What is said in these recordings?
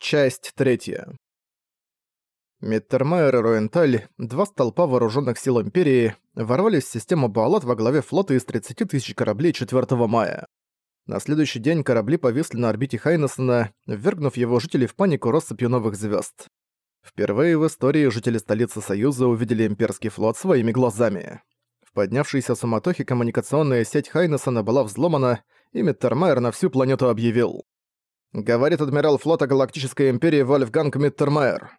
Часть третья. Миттермайер и Руенталь, два столпа вооруженных сил Империи, ворвались в систему Балат во главе флота из 30 тысяч кораблей 4 мая. На следующий день корабли повисли на орбите Хайнессона, ввергнув его жителей в панику россыпью новых звезд. Впервые в истории жители столицы Союза увидели имперский флот своими глазами. В поднявшейся суматохе коммуникационная сеть Хайнессона была взломана, и Миттермайер на всю планету объявил. Говорит адмирал флота Галактической Империи Вольфганг Миттермайер.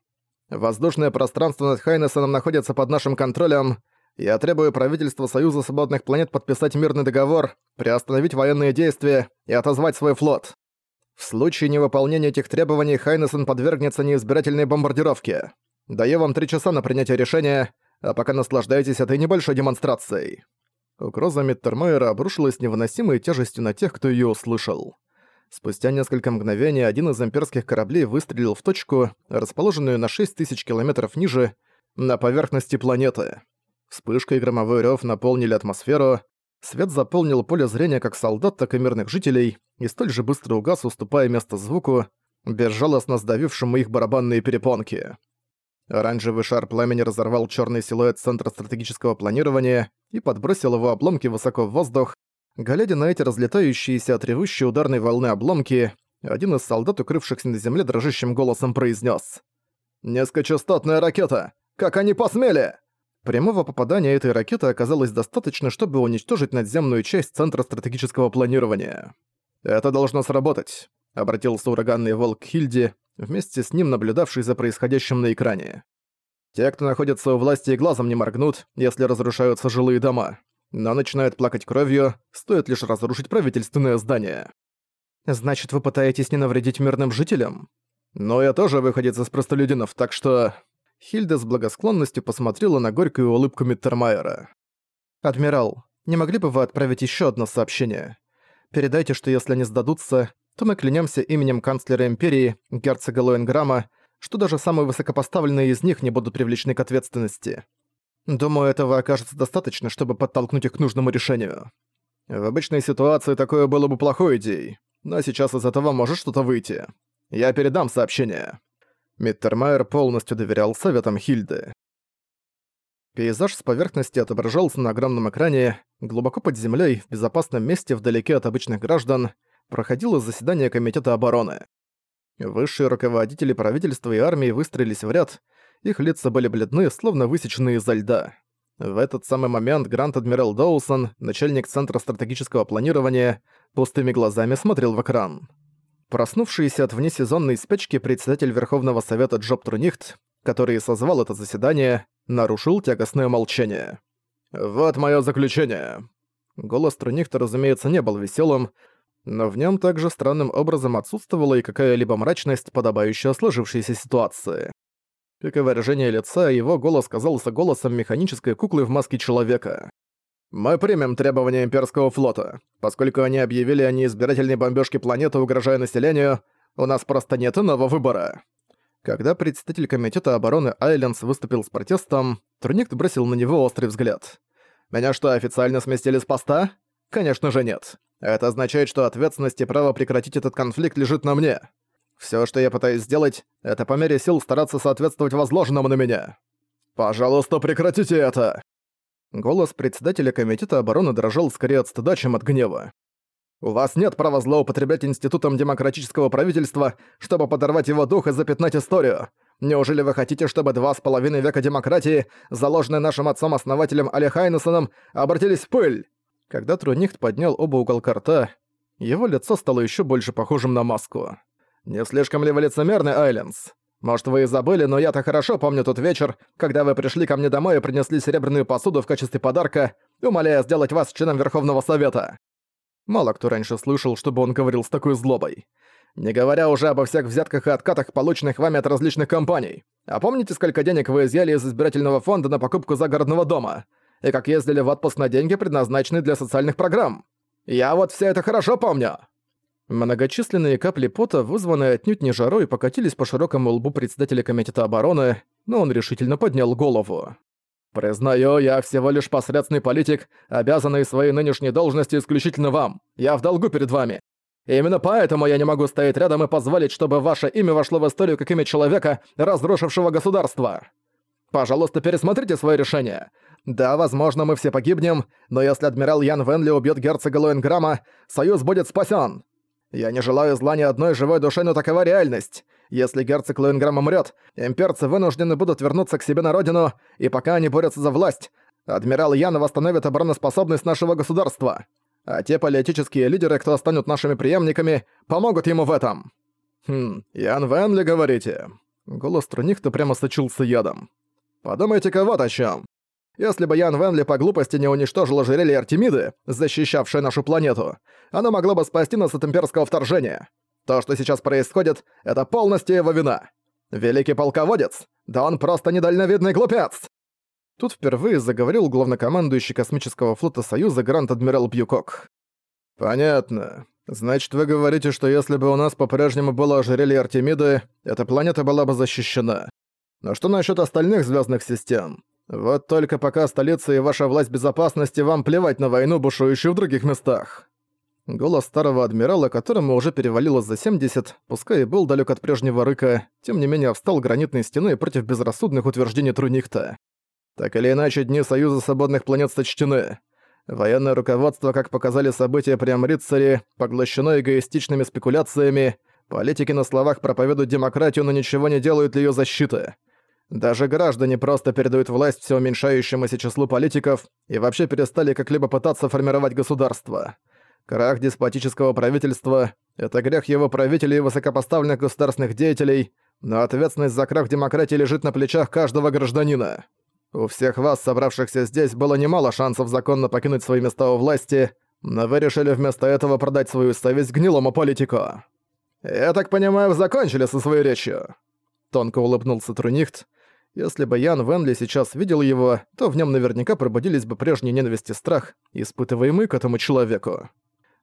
Воздушное пространство над Хайнессоном находится под нашим контролем. Я требую правительства Союза Свободных Планет подписать мирный договор, приостановить военные действия и отозвать свой флот. В случае невыполнения этих требований Хайнессон подвергнется неизбирательной бомбардировке. Даю вам три часа на принятие решения, а пока наслаждайтесь этой небольшой демонстрацией». Угроза Миттермайера обрушилась невыносимой тяжестью на тех, кто её услышал. Спустя несколько мгновений один из имперских кораблей выстрелил в точку, расположенную на 6000 километров ниже, на поверхности планеты. Вспышка и громовой рёв наполнили атмосферу, свет заполнил поле зрения как солдат, так и мирных жителей, и столь же быстро угас, уступая место звуку, безжалостно сдавившему их барабанные перепонки. Оранжевый шар пламени разорвал чёрный силуэт центра стратегического планирования и подбросил его обломки высоко в воздух, Глядя на эти разлетающиеся от ревущей ударной волны обломки, один из солдат, укрывшихся на земле, дрожащим голосом произнес: «Низкочастотная ракета! Как они посмели!» Прямого попадания этой ракеты оказалось достаточно, чтобы уничтожить надземную часть Центра стратегического планирования. «Это должно сработать», — обратился ураганный волк Хильди, вместе с ним наблюдавший за происходящим на экране. «Те, кто находится у власти глазом не моргнут, если разрушаются жилые дома но начинают плакать кровью, стоит лишь разрушить правительственное здание. Значит, вы пытаетесь не навредить мирным жителям? Но я тоже выходец из простолюдинов, так что... Хильда с благосклонностью посмотрела на горькую улыбку Миттермайера. «Адмирал, не могли бы вы отправить еще одно сообщение? Передайте, что если они сдадутся, то мы клянемся именем канцлера Империи, герцога Лоенграма, что даже самые высокопоставленные из них не будут привлечены к ответственности. Думаю, этого окажется достаточно, чтобы подтолкнуть их к нужному решению. В обычной ситуации такое было бы плохой идеей, но сейчас из этого может что-то выйти. Я передам сообщение». Миттермайер полностью доверял советам Хильды. Пейзаж с поверхности отображался на огромном экране, глубоко под землей, в безопасном месте вдалеке от обычных граждан, проходило заседание Комитета обороны. Высшие руководители правительства и армии выстроились в ряд, их лица были бледны, словно высеченные изо льда. В этот самый момент Гранд-Адмирал Доусон, начальник Центра стратегического планирования, пустыми глазами смотрел в экран. Проснувшийся от внесезонной спячки председатель Верховного Совета Джоб Трунихт, который созвал это заседание, нарушил тягостное молчание. «Вот мое заключение». Голос Трунихта, разумеется, не был веселым, но в нем также странным образом отсутствовала и какая-либо мрачность, подобающая сложившейся ситуации. Как и выражение лица, его голос казался голосом механической куклы в маске человека. «Мы примем требования имперского флота. Поскольку они объявили о неизбирательной бомбёжке планеты, угрожая населению, у нас просто нет иного выбора». Когда представитель Комитета обороны Айленс выступил с протестом, Турникт бросил на него острый взгляд. «Меня что, официально сместили с поста? Конечно же нет. Это означает, что ответственность и право прекратить этот конфликт лежит на мне. Все, что я пытаюсь сделать, это по мере сил стараться соответствовать возложенному на меня. Пожалуйста, прекратите это!» Голос председателя Комитета обороны дрожал скорее от стыда, чем от гнева. «У вас нет права злоупотреблять институтом демократического правительства, чтобы подорвать его дух и запятнать историю. Неужели вы хотите, чтобы два с половиной века демократии, заложенные нашим отцом-основателем Али Хайнесоном, обратились в пыль?» Когда Трунихт поднял оба уголка рта, его лицо стало еще больше похожим на маску. «Не слишком ли вы лицемерны, Айленс? Может, вы и забыли, но я-то хорошо помню тот вечер, когда вы пришли ко мне домой и принесли серебряную посуду в качестве подарка, умоляя сделать вас членом Верховного Совета». Мало кто раньше слышал, чтобы он говорил с такой злобой. Не говоря уже обо всех взятках и откатах, полученных вами от различных компаний. А помните, сколько денег вы изъяли из избирательного фонда на покупку загородного дома? И как ездили в отпуск на деньги, предназначенные для социальных программ? Я вот все это хорошо помню. Многочисленные капли пота, вызванные отнюдь не жарой, покатились по широкому лбу председателя Комитета обороны, но он решительно поднял голову. «Признаю, я всего лишь посредственный политик, обязанный своей нынешней должности исключительно вам. Я в долгу перед вами. Именно поэтому я не могу стоять рядом и позволить, чтобы ваше имя вошло в историю как имя человека, разрушившего государство. Пожалуйста, пересмотрите свое решение. Да, возможно, мы все погибнем, но если адмирал Ян Венли убьет герцога Лоенграма, союз будет спасен. Я не желаю зла ни одной живой душе, но такова реальность. Если герцог Лоенграм умрет, имперцы вынуждены будут вернуться к себе на родину, и пока они борются за власть, адмирал Ян восстановит обороноспособность нашего государства а те политические лидеры, кто станут нашими преемниками, помогут ему в этом. Хм, Ян Венли, говорите? Голос Трунихта прямо сочился ядом. Подумайте-ка вот о чем. Если бы Ян Венли по глупости не уничтожил ожерелье Артемиды, защищавшее нашу планету, оно могло бы спасти нас от имперского вторжения. То, что сейчас происходит, это полностью его вина. Великий полководец? Да он просто недальновидный глупец! Тут впервые заговорил главнокомандующий космического флота Союза Гранд-Адмирал Бьюкок. «Понятно. Значит, вы говорите, что если бы у нас по-прежнему было ожерелье Артемиды, эта планета была бы защищена. Но что насчет остальных звездных систем? Вот только пока столица и ваша власть безопасности вам плевать на войну, бушующую в других местах». Голос старого адмирала, которому уже перевалило за 70, пускай и был далек от прежнего рыка, тем не менее встал гранитной стеной против безрассудных утверждений Трунихта. Так или иначе, дни Союза Свободных Планет сочтены. Военное руководство, как показали события при Амрицаре, поглощено эгоистичными спекуляциями, политики на словах проповедуют демократию, но ничего не делают для её защиты. Даже граждане просто передают власть все уменьшающемуся числу политиков и вообще перестали как-либо пытаться формировать государство. Крах деспотического правительства – это грех его правителей и высокопоставленных государственных деятелей, но ответственность за крах демократии лежит на плечах каждого гражданина. У всех вас, собравшихся здесь, было немало шансов законно покинуть свои места у власти, но вы решили вместо этого продать свою совесть гнилому политику. Я так понимаю, вы закончили со своей речью?» Тонко улыбнулся Трунихт. Если бы Ян Венли сейчас видел его, то в нем наверняка пробудились бы прежний ненависть и страх, испытываемый к этому человеку.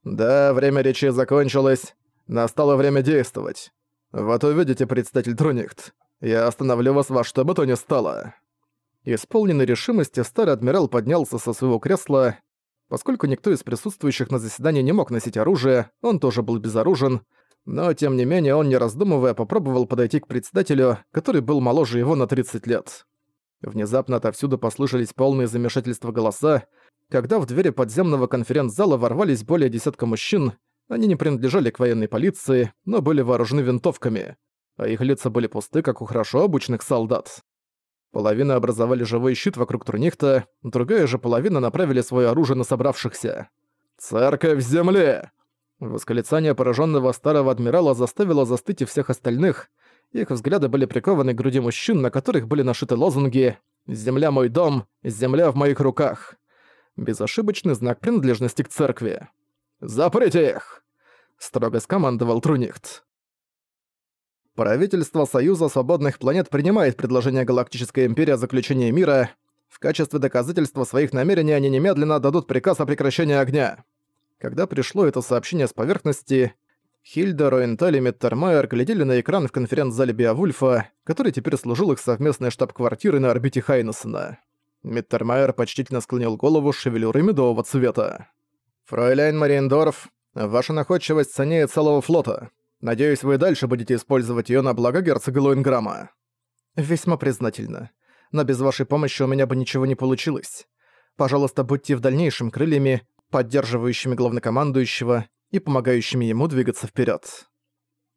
«Да, время речи закончилось. Настало время действовать. Вот увидите, предстатель Трунихт. Я остановлю вас во что бы то ни стало». Исполненный решимости, старый адмирал поднялся со своего кресла. Поскольку никто из присутствующих на заседании не мог носить оружие, он тоже был безоружен, но тем не менее он, не раздумывая, попробовал подойти к председателю, который был моложе его на 30 лет. Внезапно отовсюду послышались полные замешательства голоса, когда в двери подземного конференц-зала ворвались более десятка мужчин, они не принадлежали к военной полиции, но были вооружены винтовками, а их лица были пусты, как у хорошо обученных солдат. Половина образовали живой щит вокруг Трунихта, другая же половина направили свое оружие на собравшихся. «Церковь земле!» Восклицание пораженного старого адмирала заставило застыть и всех остальных. Их взгляды были прикованы к груди мужчин, на которых были нашиты лозунги «Земля мой дом, земля в моих руках». Безошибочный знак принадлежности к церкви. «Заприте их!» — строго скомандовал Трунихт. Правительство Союза Свободных Планет принимает предложение Галактической Империи о заключении мира. В качестве доказательства своих намерений они немедленно дадут приказ о прекращении огня. Когда пришло это сообщение с поверхности, Хильда, Роенталь и Меттермайер глядели на экран в конференц-зале Биовульфа, который теперь служил их совместной штаб-квартирой на орбите Хайнессена. Меттермайер почтительно склонил голову с шевелюрой медового цвета. «Фройляйн Мариендорф, ваша находчивость ценнее целого флота. Надеюсь, вы дальше будете использовать её на благо герцога Луинграма. Весьма признательно. Но без вашей помощи у меня бы ничего не получилось. Пожалуйста, будьте в дальнейшем крыльями, поддерживающими главнокомандующего и помогающими ему двигаться вперёд.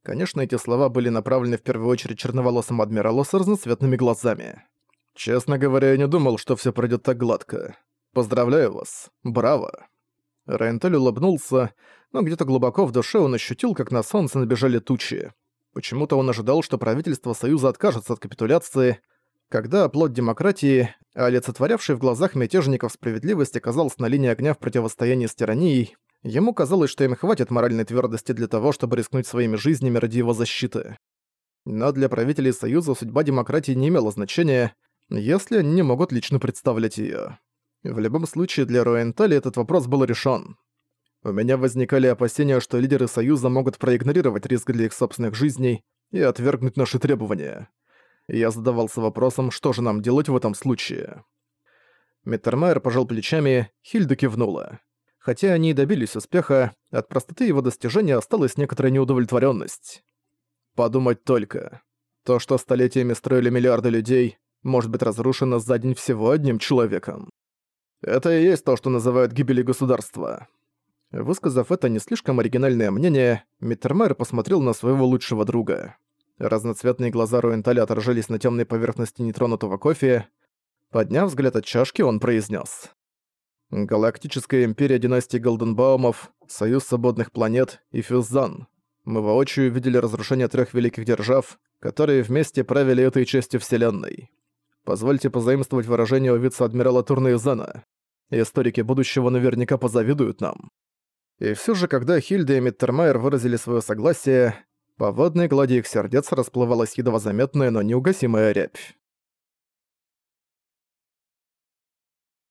Конечно, эти слова были направлены в первую очередь черноволосому адмиралу с разноцветными глазами. Честно говоря, я не думал, что всё пройдёт так гладко. Поздравляю вас. Браво. Рентель улыбнулся, но где-то глубоко в душе он ощутил, как на солнце набежали тучи. Почему-то он ожидал, что правительство Союза откажется от капитуляции, когда оплот демократии, олицетворявший в глазах мятежников справедливость, оказался на линии огня в противостоянии с тиранией, ему казалось, что им хватит моральной твердости для того, чтобы рискнуть своими жизнями ради его защиты. Но для правителей Союза судьба демократии не имела значения, если они не могут лично представлять её. В любом случае, для Руэнтали этот вопрос был решен. У меня возникали опасения, что лидеры Союза могут проигнорировать риск для их собственных жизней и отвергнуть наши требования. Я задавался вопросом, что же нам делать в этом случае. Миттермайер пожал плечами, Хильда кивнула. Хотя они и добились успеха, от простоты его достижения осталась некоторая неудовлетворенность. Подумать только. То, что столетиями строили миллиарды людей, может быть разрушено за день всего одним человеком. Это и есть то, что называют гибелью государства. Высказав это не слишком оригинальное мнение, Миттермайер посмотрел на своего лучшего друга. Разноцветные глаза Руенталя отражались на темной поверхности нетронутого кофе. Подняв взгляд от чашки, он произнес: «Галактическая империя династии Голденбаумов, Союз свободных планет и Фюззан. Мы воочию видели разрушение трех великих держав, которые вместе правили этой частью Вселенной. Позвольте позаимствовать выражение у вице-адмирала Турнеюзана. Историки будущего наверняка позавидуют нам. И все же, когда Хильда и Миттермайер выразили свое согласие, по водной глади их сердец расплывалась едва заметная, но неугасимая рябь.